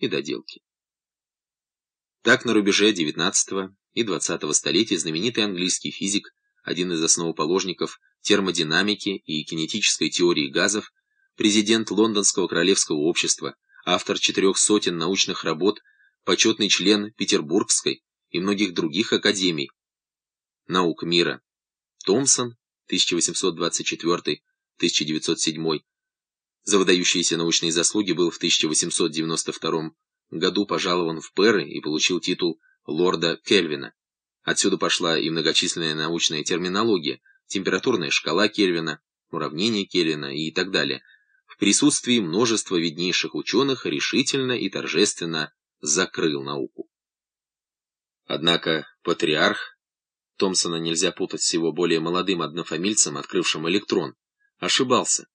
и доделки. Так на рубеже XIX и XX столетий знаменитый английский физик, один из основоположников термодинамики и кинетической теории газов, президент Лондонского королевского общества, автор четырех сотен научных работ, почетный член Петербургской и многих других академий наук мира, Томпсон, 1824-1907, за выдающиеся научные заслуги был в 1892 году пожалован в Перы и получил титул лорда Кельвина. Отсюда пошла и многочисленная научная терминология, температурная шкала Кельвина, уравнение Кельвина и так далее. В присутствии множества виднейших ученых решительно и торжественно закрыл науку. Однако патриарх, Томпсона нельзя путать с его более молодым однофамильцем, открывшим электрон, ошибался.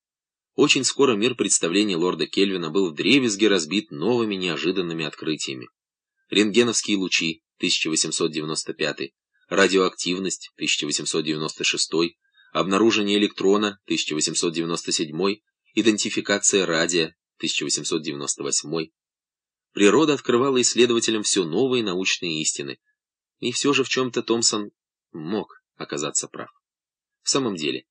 Очень скоро мир представлений лорда Кельвина был вдребезги разбит новыми неожиданными открытиями. Рентгеновские лучи, 1895, радиоактивность, 1896, обнаружение электрона, 1897, идентификация радия, 1898. Природа открывала исследователям все новые научные истины. И все же в чем-то Томпсон мог оказаться прав. В самом деле,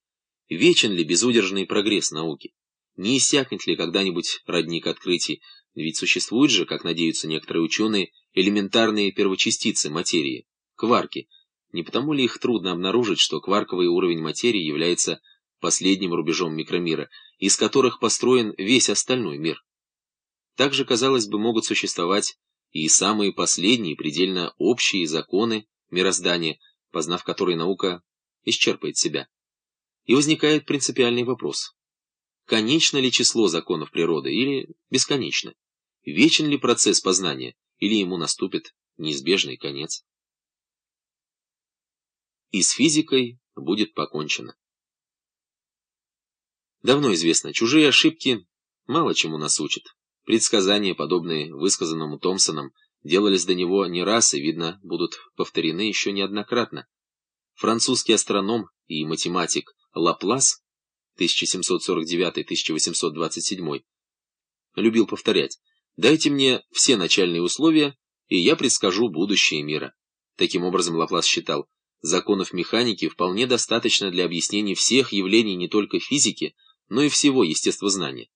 Вечен ли безудержный прогресс науки? Не иссякнет ли когда-нибудь родник открытий? Ведь существуют же, как надеются некоторые ученые, элементарные первочастицы материи, кварки. Не потому ли их трудно обнаружить, что кварковый уровень материи является последним рубежом микромира, из которых построен весь остальной мир? Также, казалось бы, могут существовать и самые последние, предельно общие законы мироздания, познав которые наука исчерпает себя. И возникает принципиальный вопрос. Конечно ли число законов природы или бесконечно? Вечен ли процесс познания или ему наступит неизбежный конец? И с физикой будет покончено. Давно известно, чужие ошибки мало чему нас учат. Предсказания, подобные высказанному Томпсоном, делались до него не раз и, видно, будут повторены еще неоднократно. Французский астроном и математик Лаплас 1749-1827 любил повторять «Дайте мне все начальные условия, и я предскажу будущее мира». Таким образом, Лаплас считал, законов механики вполне достаточно для объяснения всех явлений не только физики, но и всего естествознания.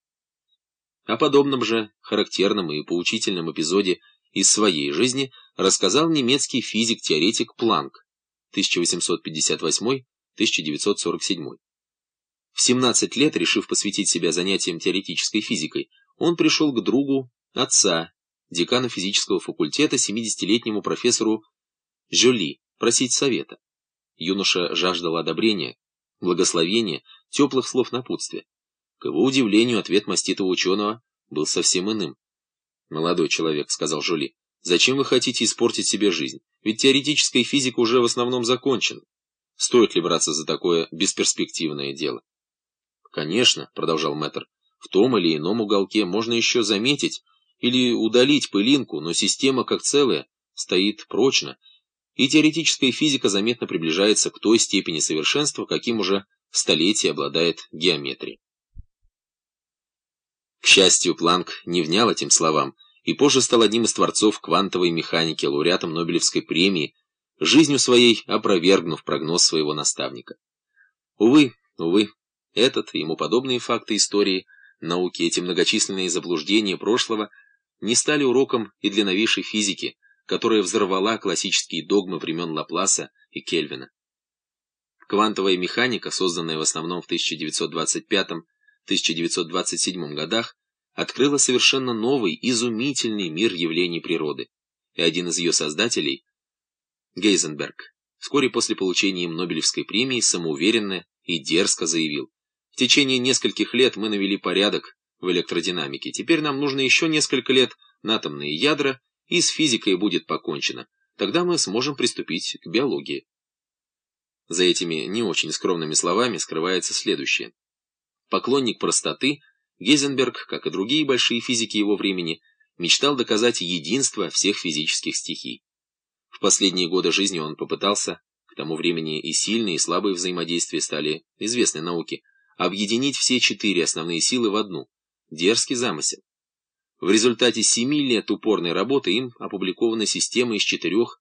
О подобном же характерном и поучительном эпизоде из своей жизни рассказал немецкий физик-теоретик Планк 1858 1947. В 17 лет, решив посвятить себя занятиям теоретической физикой, он пришел к другу отца, декана физического факультета, 70-летнему профессору Жюли, просить совета. Юноша жаждал одобрения, благословения, теплых слов напутствия. К его удивлению, ответ маститого ученого был совсем иным. «Молодой человек», — сказал Жюли, — «зачем вы хотите испортить себе жизнь? Ведь теоретическая физика уже в основном закончена. Стоит ли браться за такое бесперспективное дело? Конечно, продолжал мэтр, в том или ином уголке можно еще заметить или удалить пылинку, но система как целая стоит прочно, и теоретическая физика заметно приближается к той степени совершенства, каким уже столетие обладает геометрия. К счастью, Планк не внял этим словам и позже стал одним из творцов квантовой механики, лауреатом Нобелевской премии, жизнью своей опровергнув прогноз своего наставника. Увы, увы, этот и ему подобные факты истории, науки, эти многочисленные заблуждения прошлого не стали уроком и для новейшей физики, которая взорвала классические догмы времен Лапласа и Кельвина. Квантовая механика, созданная в основном в 1925-1927 годах, открыла совершенно новый, изумительный мир явлений природы, и один из ее создателей Гейзенберг, вскоре после получения им Нобелевской премии самоуверенно и дерзко заявил, «В течение нескольких лет мы навели порядок в электродинамике. Теперь нам нужно еще несколько лет на атомные ядра, и с физикой будет покончено. Тогда мы сможем приступить к биологии». За этими не очень скромными словами скрывается следующее. Поклонник простоты, Гейзенберг, как и другие большие физики его времени, мечтал доказать единство всех физических стихий. В последние годы жизни он попытался, к тому времени и сильные, и слабые взаимодействия стали известны науке, объединить все четыре основные силы в одну. Дерзкий замысел. В результате семи лет упорной работы им опубликована система из четырех